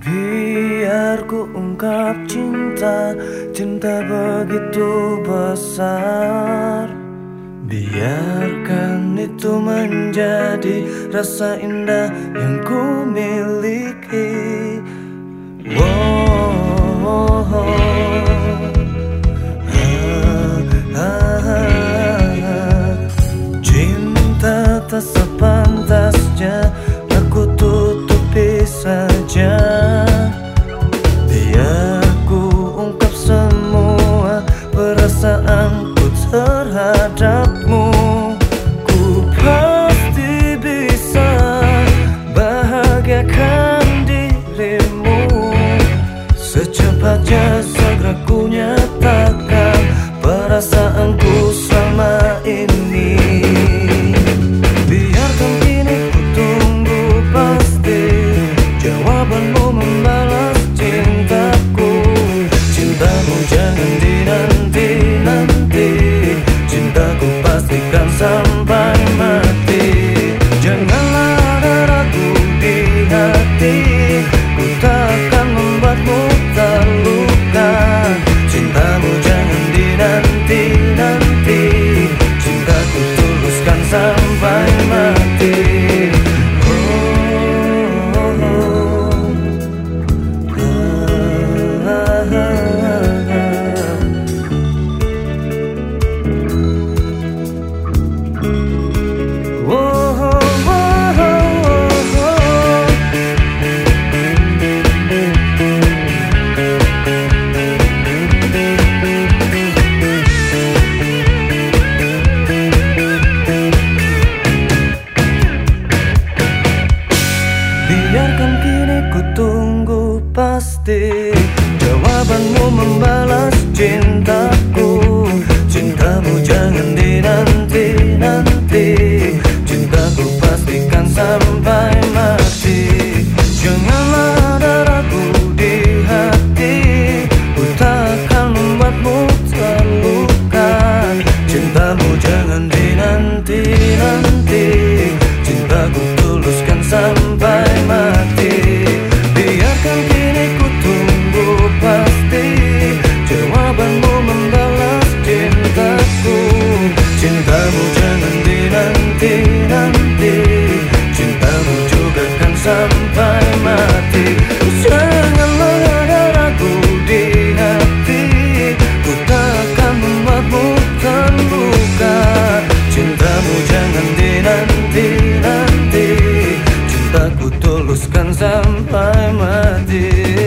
Biar ku ungkap cinta Cinta begitu besar Biarkan itu menjadi rasa indah yang ku miliki Oh, oh, oh. Cinta tak sepantasnya terhadapmu Ku pasti bisa bahagiakan dirimu. Secepatnya segera ku pasti Jawabanmu membalas cintaku. Cintamu jangan dinanti-nanti Cintaku pastikan sampai mati. Jangan sampai mati